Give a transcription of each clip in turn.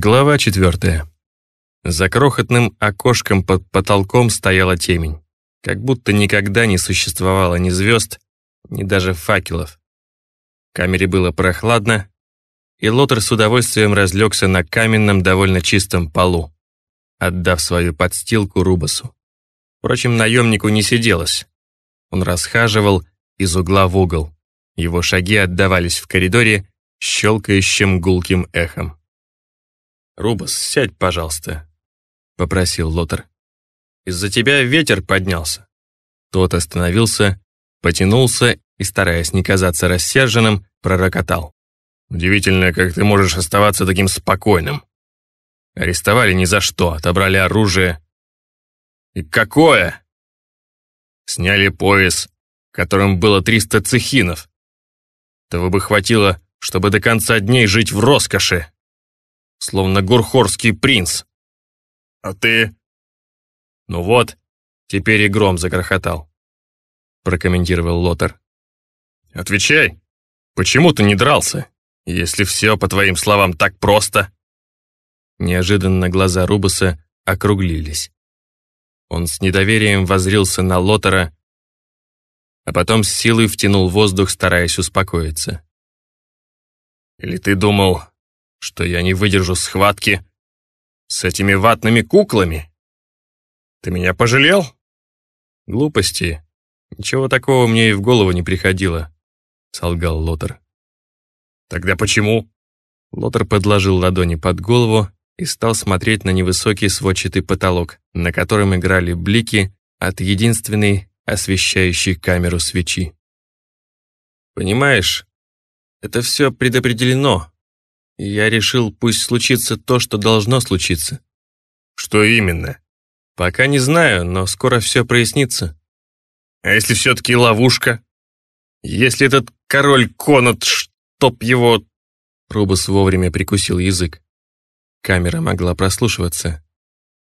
Глава четвертая. За крохотным окошком под потолком стояла темень. Как будто никогда не существовало ни звезд, ни даже факелов. В камере было прохладно, и Лотер с удовольствием разлегся на каменном, довольно чистом полу, отдав свою подстилку Рубасу. Впрочем, наемнику не сиделось. Он расхаживал из угла в угол. Его шаги отдавались в коридоре щелкающим гулким эхом. «Рубас, сядь, пожалуйста», — попросил Лотер. «Из-за тебя ветер поднялся». Тот остановился, потянулся и, стараясь не казаться рассерженным, пророкотал. «Удивительно, как ты можешь оставаться таким спокойным. Арестовали ни за что, отобрали оружие. И какое? Сняли пояс, которым было 300 цехинов. Того бы хватило, чтобы до конца дней жить в роскоши словно гурхорский принц. А ты? Ну вот, теперь и гром загрохотал, прокомментировал Лотер. Отвечай, почему ты не дрался, если все, по твоим словам, так просто? Неожиданно глаза Рубуса округлились. Он с недоверием возрился на Лотера, а потом с силой втянул воздух, стараясь успокоиться. «Или ты думал, что я не выдержу схватки с этими ватными куклами. Ты меня пожалел? Глупости. Ничего такого мне и в голову не приходило, солгал Лотер. Тогда почему? Лотер подложил ладони под голову и стал смотреть на невысокий сводчатый потолок, на котором играли блики от единственной освещающей камеру свечи. «Понимаешь, это все предопределено я решил, пусть случится то, что должно случиться. Что именно? Пока не знаю, но скоро все прояснится. А если все-таки ловушка? Если этот король Конат, чтоб его... Рубус вовремя прикусил язык. Камера могла прослушиваться.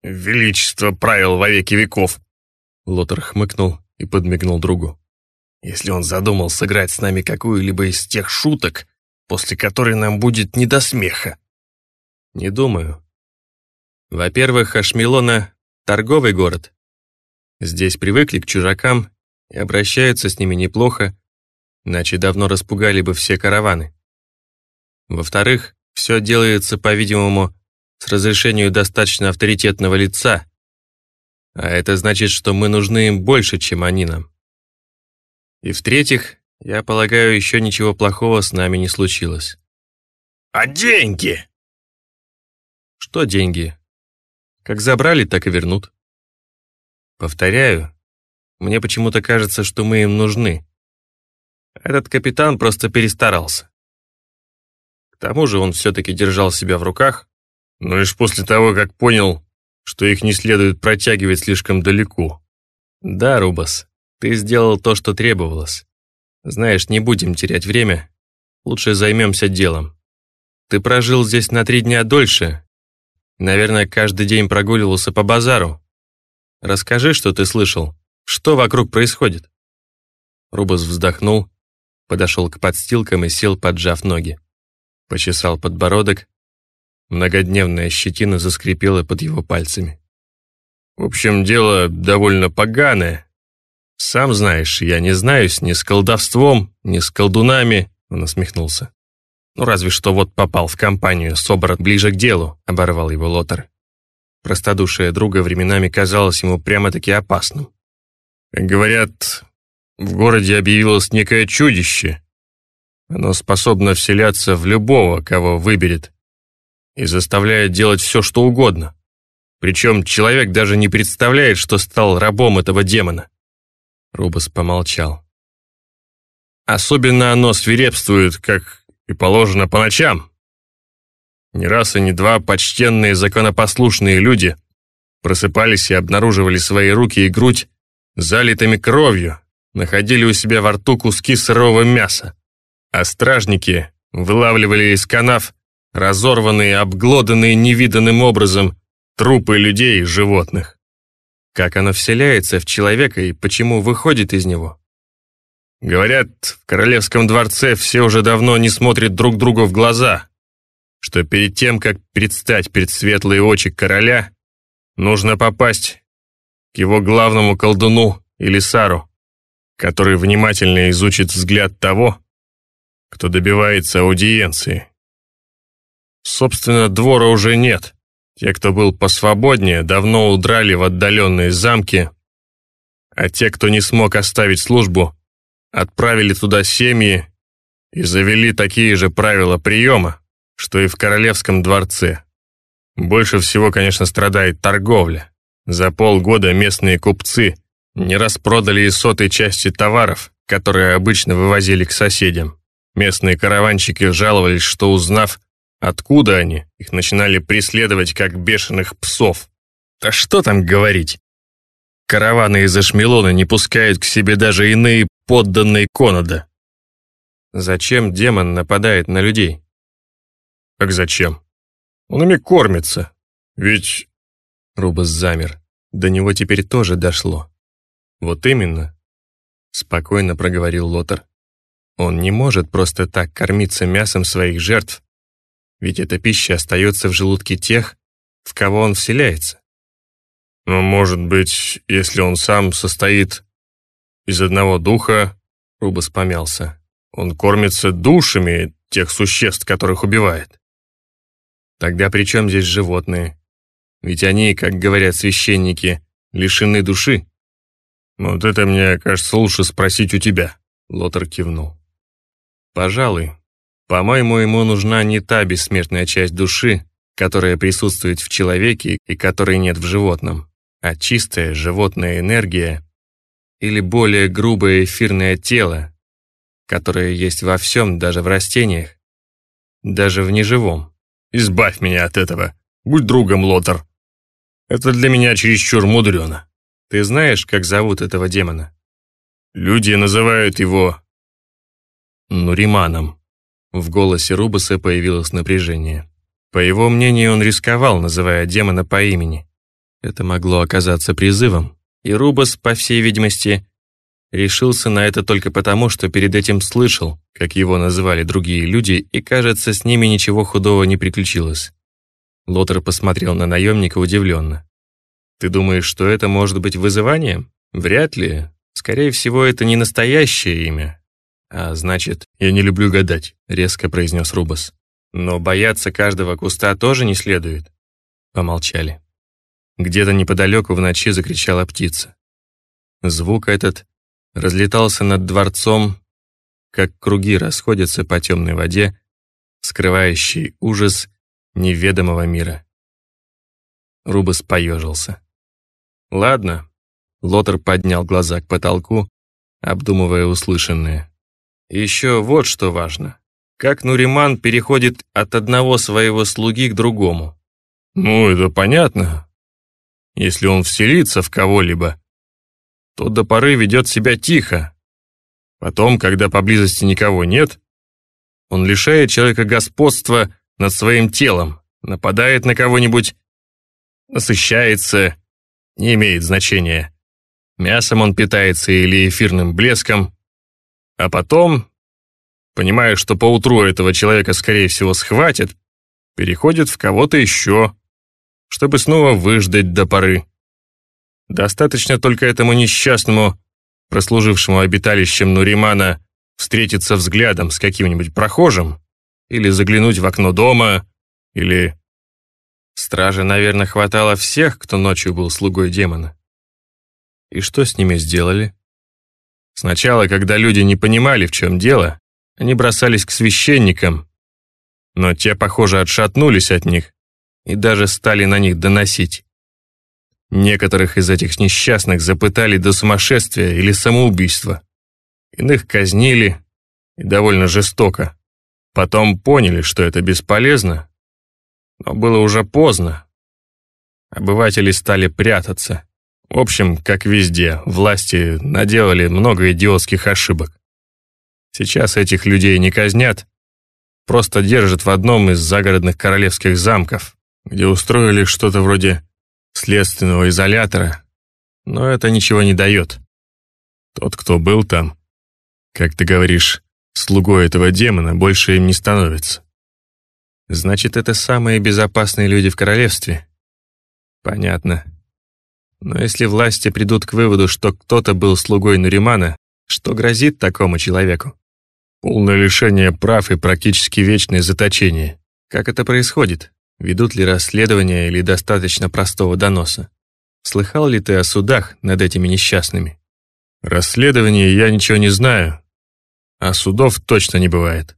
«Величество правил во веки веков!» Лотер хмыкнул и подмигнул другу. «Если он задумал сыграть с нами какую-либо из тех шуток, после которой нам будет не до смеха. Не думаю. Во-первых, Ашмелона — торговый город. Здесь привыкли к чужакам и обращаются с ними неплохо, иначе давно распугали бы все караваны. Во-вторых, все делается, по-видимому, с разрешения достаточно авторитетного лица, а это значит, что мы нужны им больше, чем они нам. И в-третьих, я полагаю, еще ничего плохого с нами не случилось. А деньги? Что деньги? Как забрали, так и вернут. Повторяю, мне почему-то кажется, что мы им нужны. Этот капитан просто перестарался. К тому же он все-таки держал себя в руках, но лишь после того, как понял, что их не следует протягивать слишком далеко. Да, Рубас, ты сделал то, что требовалось. Знаешь, не будем терять время. Лучше займемся делом. Ты прожил здесь на три дня дольше. Наверное, каждый день прогуливался по базару. Расскажи, что ты слышал. Что вокруг происходит?» Рубас вздохнул, подошел к подстилкам и сел, поджав ноги. Почесал подбородок. Многодневная щетина заскрипела под его пальцами. «В общем, дело довольно поганое», «Сам знаешь, я не знаюсь ни с колдовством, ни с колдунами», — он усмехнулся. «Ну, разве что вот попал в компанию, собран ближе к делу», — оборвал его Лотар. Простодушие друга временами казалось ему прямо-таки опасным. «Говорят, в городе объявилось некое чудище. Оно способно вселяться в любого, кого выберет, и заставляет делать все, что угодно. Причем человек даже не представляет, что стал рабом этого демона. Рубас помолчал. «Особенно оно свирепствует, как и положено, по ночам. Не раз и не два почтенные законопослушные люди просыпались и обнаруживали свои руки и грудь залитыми кровью, находили у себя во рту куски сырого мяса, а стражники вылавливали из канав разорванные, обглоданные невиданным образом трупы людей и животных. Как оно вселяется в человека и почему выходит из него? Говорят, в королевском дворце все уже давно не смотрят друг другу в глаза, что перед тем, как предстать перед светлые очи короля, нужно попасть к его главному колдуну Илисару, который внимательно изучит взгляд того, кто добивается аудиенции. Собственно, двора уже нет. Те, кто был посвободнее, давно удрали в отдаленные замки, а те, кто не смог оставить службу, отправили туда семьи и завели такие же правила приема, что и в королевском дворце. Больше всего, конечно, страдает торговля. За полгода местные купцы не распродали и сотой части товаров, которые обычно вывозили к соседям. Местные караванщики жаловались, что узнав, откуда они, их начинали преследовать как бешеных псов. Да что там говорить? Караваны из Ашмелона не пускают к себе даже иные подданные Конода. Зачем демон нападает на людей? Как зачем? Он ими кормится. Ведь... Рубас замер. До него теперь тоже дошло. Вот именно. Спокойно проговорил Лотар. Он не может просто так кормиться мясом своих жертв, ведь эта пища остается в желудке тех, в кого он вселяется. Но, может быть, если он сам состоит из одного духа, Рубас помялся, он кормится душами тех существ, которых убивает. Тогда при чем здесь животные? Ведь они, как говорят священники, лишены души. Вот это мне кажется лучше спросить у тебя. Лотер кивнул. Пожалуй. По-моему, ему нужна не та бессмертная часть души, которая присутствует в человеке и которой нет в животном, а чистая животная энергия или более грубое эфирное тело, которое есть во всем, даже в растениях, даже в неживом. Избавь меня от этого. Будь другом, Лотар. Это для меня чересчур мудрено. Ты знаешь, как зовут этого демона? Люди называют его... Нуриманом. В голосе Рубаса появилось напряжение. По его мнению, он рисковал, называя демона по имени. Это могло оказаться призывом, и Рубас, по всей видимости, решился на это только потому, что перед этим слышал, как его называли другие люди, и, кажется, с ними ничего худого не приключилось. Лотер посмотрел на наемника удивленно. «Ты думаешь, что это может быть вызыванием? Вряд ли. Скорее всего, это не настоящее имя. А значит, я не люблю гадать», — резко произнес Рубас. «Но бояться каждого куста тоже не следует». Помолчали. Где-то неподалеку в ночи закричала птица. Звук этот разлетался над дворцом, как круги расходятся по темной воде, скрывающей ужас неведомого мира. Рубас поежился. «Ладно». Лотер поднял глаза к потолку, обдумывая услышанное. «Еще вот что важно. Как Нуриман переходит от одного своего слуги к другому?» «Ну, это понятно. Если он вселится в кого-либо, то до поры ведет себя тихо. Потом, когда поблизости никого нет, он лишает человека господства над своим телом, нападает на кого-нибудь, насыщается, не имеет значения. Мясом он питается или эфирным блеском, а потом, понимая, что поутру этого человека, скорее всего, схватят, переходит в кого-то еще, чтобы снова выждать до поры. Достаточно только этому несчастному, прослужившему обиталищем Нуримана, встретиться взглядом с каким-нибудь прохожим или заглянуть в окно дома, или... Стражи, наверное, хватало всех, кто ночью был слугой демона. И что с ними сделали? Сначала, когда люди не понимали, в чем дело, они бросались к священникам, но те, похоже, отшатнулись от них и даже стали на них доносить. Некоторых из этих несчастных запытали до сумасшествия или самоубийства. Иных казнили, и довольно жестоко. Потом поняли, что это бесполезно, но было уже поздно. Обыватели стали прятаться. В общем, как везде, власти наделали много идиотских ошибок. Сейчас этих людей не казнят, просто держат в одном из загородных королевских замков, где устроили что-то вроде следственного изолятора, но это ничего не дает. Тот, кто был там, как ты говоришь, слугой этого демона, больше им не становится. Значит, это самые безопасные люди в королевстве. Понятно. Но если власти придут к выводу, что кто-то был слугой Нуримана, что грозит такому человеку? Полное лишение прав и практически вечное заточение. Как это происходит? Ведут ли расследования или достаточно простого доноса? Слыхал ли ты о судах над этими несчастными? Расследований я ничего не знаю, а судов точно не бывает.